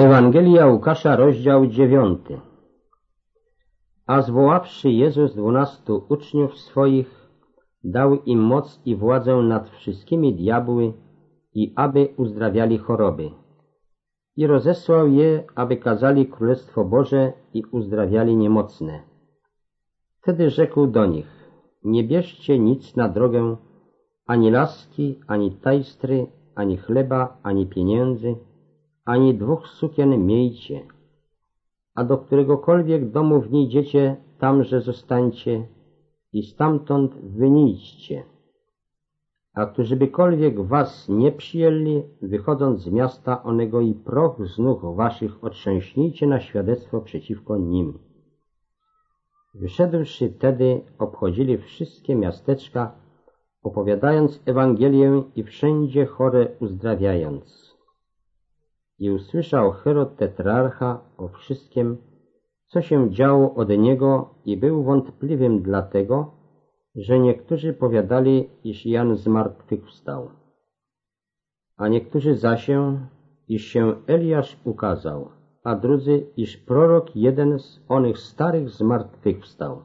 Ewangelia Łukasza, rozdział dziewiąty. A zwoławszy Jezus dwunastu uczniów swoich, dał im moc i władzę nad wszystkimi diabły i aby uzdrawiali choroby. I rozesłał je, aby kazali Królestwo Boże i uzdrawiali niemocne. Wtedy rzekł do nich, nie bierzcie nic na drogę, ani laski, ani tajstry, ani chleba, ani pieniędzy, ani dwóch sukien miejcie, a do któregokolwiek domu wniedziecie, tamże zostańcie i stamtąd wynijdźcie. A którzybykolwiek was nie przyjęli, wychodząc z miasta onego i proch z nóg waszych otrzęśnijcie na świadectwo przeciwko nim. Wyszedłszy tedy, obchodzili wszystkie miasteczka, opowiadając Ewangelię i wszędzie chore uzdrawiając. I usłyszał Herod tetrarcha o wszystkim, co się działo od niego i był wątpliwym dlatego, że niektórzy powiadali, iż Jan z martwych wstał, a niektórzy zasię, iż się Eliasz ukazał, a drudzy, iż prorok jeden z onych starych z martwych wstał.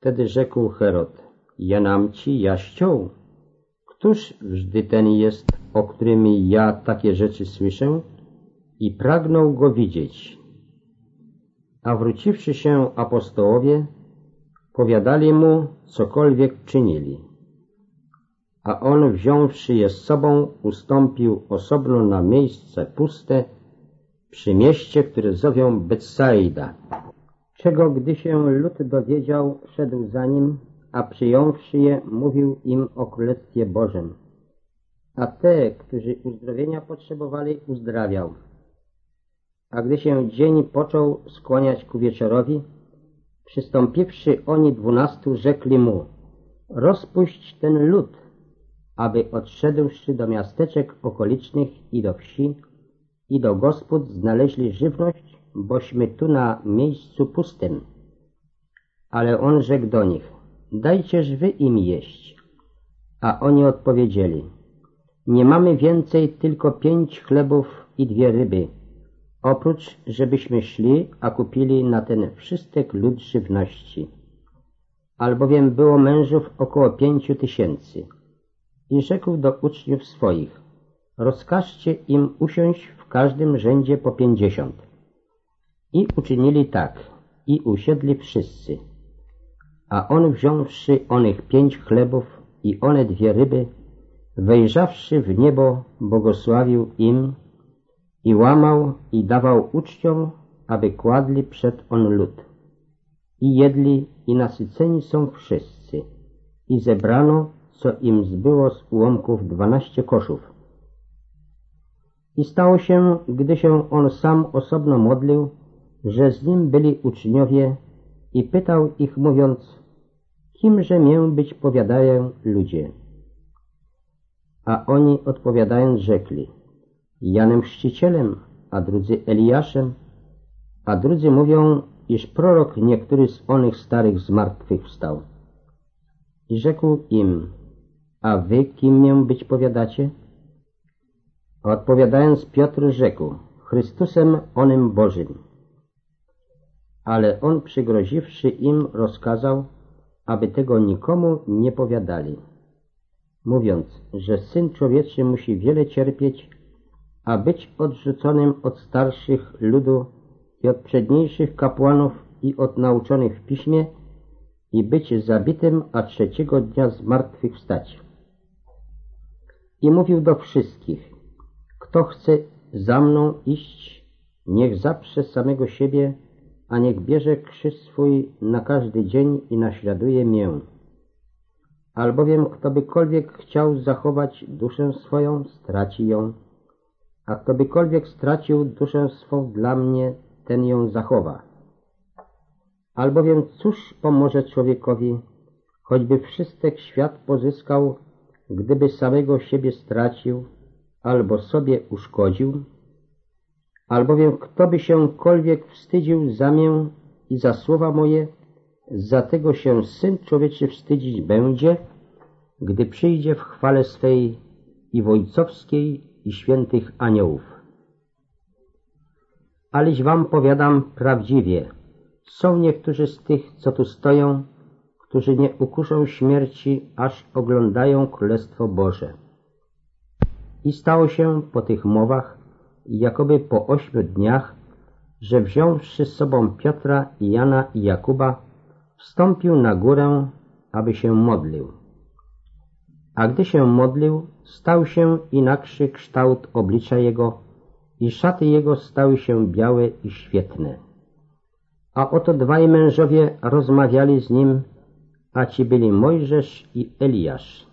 Wtedy rzekł Herod, ja nam ci jaścią, któż wżdy ten jest, o którym ja takie rzeczy słyszę i pragnął go widzieć. A wróciwszy się apostołowie, powiadali mu, cokolwiek czynili. A on, wziąwszy je z sobą, ustąpił osobno na miejsce puste przy mieście, które zowią Betsaida, czego gdy się lud dowiedział, szedł za nim, a przyjąwszy je, mówił im o Królestwie Bożym a te, którzy uzdrowienia potrzebowali, uzdrawiał. A gdy się dzień począł skłaniać ku wieczorowi, przystąpiwszy oni dwunastu, rzekli mu, rozpuść ten lud, aby odszedłszy do miasteczek okolicznych i do wsi i do gospod znaleźli żywność, bośmy tu na miejscu pustym. Ale on rzekł do nich, dajcież wy im jeść. A oni odpowiedzieli, nie mamy więcej tylko pięć chlebów i dwie ryby, oprócz żebyśmy szli, a kupili na ten wszystek lud żywności. Albowiem było mężów około pięciu tysięcy. I rzekł do uczniów swoich, rozkażcie im usiąść w każdym rzędzie po pięćdziesiąt. I uczynili tak, i usiedli wszyscy. A on wziąwszy onych pięć chlebów i one dwie ryby, wejrzawszy w niebo, błogosławił im i łamał i dawał uczciom, aby kładli przed on lud. I jedli i nasyceni są wszyscy. I zebrano, co im zbyło z ułomków dwanaście koszów. I stało się, gdy się on sam osobno modlił, że z nim byli uczniowie i pytał ich mówiąc, kimże mię być powiadają ludzie. A oni odpowiadając rzekli, Janem Chrzcicielem, a drudzy Eliaszem, a drudzy mówią, iż prorok niektóry z onych starych zmartwych wstał. I rzekł im, a wy kim mię być powiadacie? A odpowiadając Piotr rzekł, Chrystusem onym Bożym. Ale on przygroziwszy im rozkazał, aby tego nikomu nie powiadali mówiąc, że Syn Człowieczy musi wiele cierpieć, a być odrzuconym od starszych ludu i od przedniejszych kapłanów i od nauczonych w piśmie i być zabitym, a trzeciego dnia z martwych wstać. I mówił do wszystkich, kto chce za mną iść, niech zaprze samego siebie, a niech bierze krzyż swój na każdy dzień i naśladuje mię albowiem ktobykolwiek chciał zachować duszę swoją, straci ją, a ktobykolwiek stracił duszę swą dla mnie, ten ją zachowa. Albowiem cóż pomoże człowiekowi, choćby wszystek świat pozyskał, gdyby samego siebie stracił, albo sobie uszkodził? Albowiem kto by się wstydził za mię i za słowa moje, za tego się Syn Człowieczy wstydzić będzie, gdy przyjdzie w chwale swej i wojcowskiej i świętych aniołów. Aleś wam powiadam prawdziwie, są niektórzy z tych, co tu stoją, którzy nie ukuszą śmierci, aż oglądają Królestwo Boże. I stało się po tych mowach, jakoby po ośmiu dniach, że wziąwszy z sobą Piotra i Jana i Jakuba, wstąpił na górę, aby się modlił. A gdy się modlił, stał się inakszy kształt oblicza jego i szaty jego stały się białe i świetne. A oto dwaj mężowie rozmawiali z nim, a ci byli Mojżesz i Eliasz,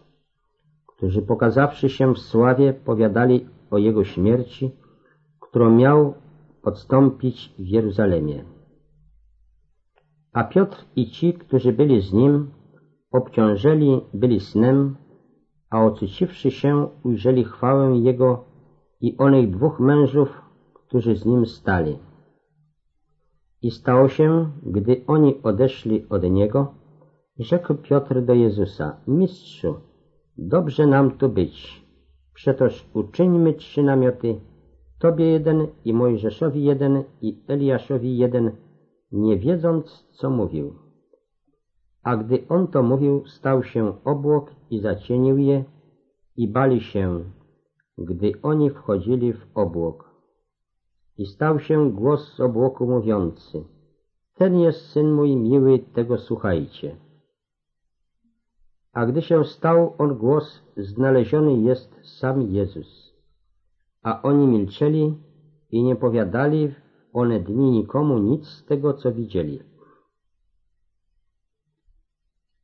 którzy pokazawszy się w sławie powiadali o jego śmierci, którą miał odstąpić w Jeruzalemie. A Piotr i ci, którzy byli z nim, obciążeli byli snem, a ocuciwszy się ujrzeli chwałę Jego i onych dwóch mężów, którzy z nim stali. I stało się, gdy oni odeszli od Niego, rzekł Piotr do Jezusa, Mistrzu, dobrze nam tu być, przetoż uczyńmy trzy namioty, Tobie jeden i Mojżeszowi jeden i Eliaszowi jeden, nie wiedząc, co mówił. A gdy on to mówił, stał się obłok i zacienił je i bali się, gdy oni wchodzili w obłok. I stał się głos z obłoku mówiący, ten jest syn mój miły, tego słuchajcie. A gdy się stał on głos, znaleziony jest sam Jezus. A oni milczeli i nie powiadali one dni nikomu nic z tego, co widzieli.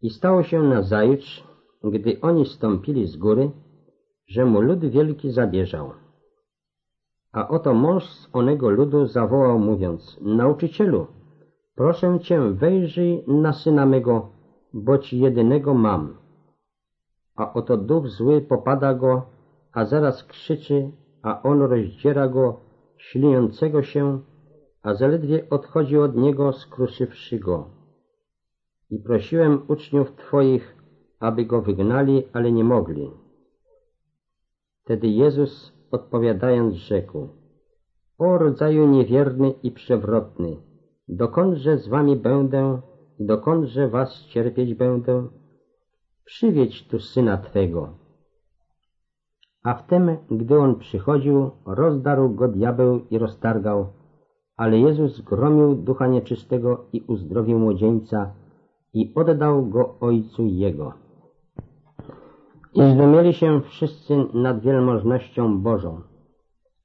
I stało się nazajutrz, gdy oni stąpili z góry, że mu lud wielki zabieżał. A oto mąż z onego ludu zawołał, mówiąc, Nauczycielu, proszę cię, wejrzyj na syna mego, bo ci jedynego mam. A oto duch zły popada go, a zaraz krzyczy, a on rozdziera go, śliniącego się, a zaledwie odchodzi od niego, skruszywszy go. I prosiłem uczniów Twoich, aby go wygnali, ale nie mogli. Wtedy Jezus odpowiadając rzekł, O rodzaju niewierny i przewrotny, dokądże z wami będę i dokądże was cierpieć będę? Przywiedź tu syna Twego. A wtem, gdy on przychodził, rozdarł go diabeł i roztargał, ale Jezus zgromił ducha nieczystego i uzdrowił młodzieńca i oddał go ojcu jego. I zdumieli się wszyscy nad wielmożnością Bożą.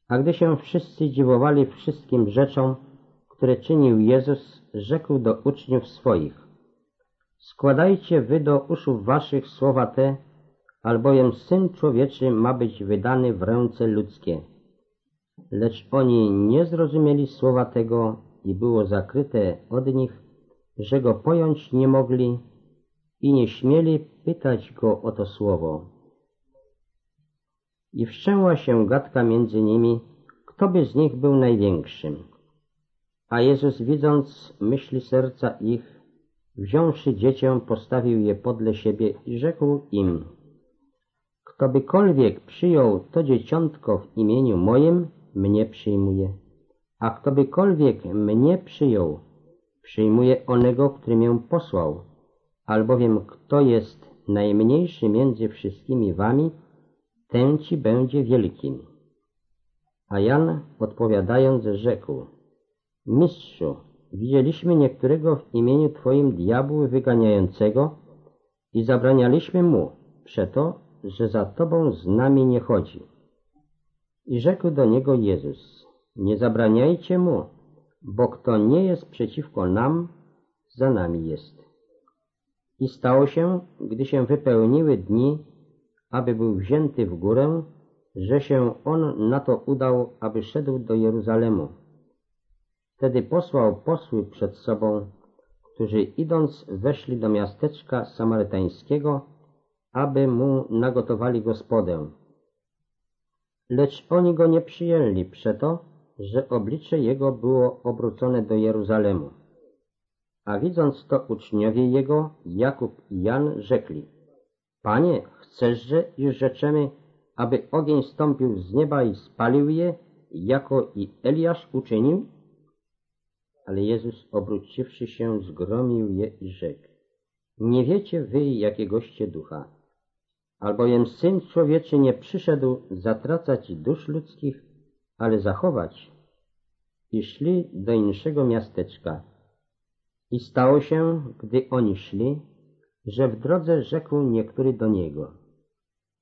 A gdy się wszyscy dziwowali wszystkim rzeczom, które czynił Jezus, rzekł do uczniów swoich. Składajcie wy do uszu waszych słowa te, albowiem Syn Człowieczy ma być wydany w ręce ludzkie. Lecz oni nie zrozumieli słowa tego i było zakryte od nich, że go pojąć nie mogli i nie śmieli pytać go o to słowo. I wszczęła się gadka między nimi, kto by z nich był największym. A Jezus, widząc myśli serca ich, wziąwszy dziecię, postawił je podle siebie i rzekł im, kto bykolwiek przyjął to dzieciątko w imieniu moim, mnie przyjmuje. A kto bykolwiek mnie przyjął, przyjmuje onego, który mię posłał. Albowiem kto jest najmniejszy między wszystkimi wami, ten ci będzie wielkim. A Jan odpowiadając rzekł, Mistrzu, widzieliśmy niektórego w imieniu Twoim diabły wyganiającego i zabranialiśmy mu, przeto, że za Tobą z nami nie chodzi. I rzekł do niego Jezus, nie zabraniajcie mu, bo kto nie jest przeciwko nam, za nami jest. I stało się, gdy się wypełniły dni, aby był wzięty w górę, że się on na to udał, aby szedł do Jeruzalemu. Wtedy posłał posły przed sobą, którzy idąc weszli do miasteczka samarytańskiego, aby mu nagotowali gospodę. Lecz oni go nie przyjęli przeto, że oblicze jego było obrócone do Jeruzalemu. A widząc to uczniowie jego, Jakub i Jan rzekli, Panie, chceszże, iż rzeczemy, aby ogień stąpił z nieba i spalił je, jako i Eliasz uczynił? Ale Jezus obróciwszy się zgromił je i rzekł. Nie wiecie wy jakiegoście ducha, albowiem Syn Człowieczy nie przyszedł zatracać dusz ludzkich, ale zachować. I szli do innego miasteczka. I stało się, gdy oni szli, że w drodze rzekł niektóry do niego.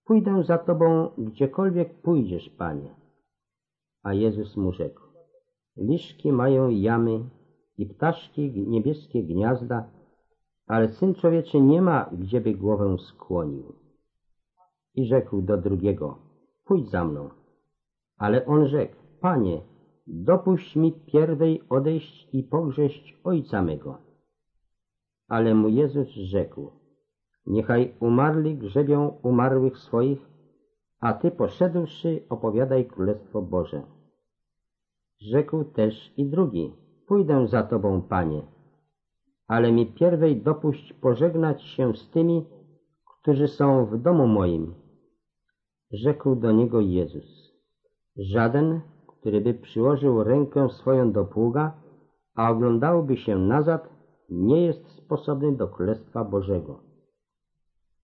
Pójdę za tobą, gdziekolwiek pójdziesz, panie. A Jezus mu rzekł. Liszki mają jamy i ptaszki niebieskie gniazda, ale Syn Człowieczy nie ma, gdzieby głowę skłonił. I rzekł do drugiego, pójdź za mną. Ale on rzekł, Panie, dopuść mi pierwej odejść i pogrześć ojca mego. Ale mu Jezus rzekł, niechaj umarli grzebią umarłych swoich, a ty poszedłszy opowiadaj Królestwo Boże. Rzekł też i drugi, pójdę za tobą, Panie, ale mi pierwej dopuść pożegnać się z tymi, którzy są w domu moim. Rzekł do niego Jezus, żaden, który by przyłożył rękę swoją do pługa, a oglądałby się nazad, nie jest sposobny do Królestwa Bożego.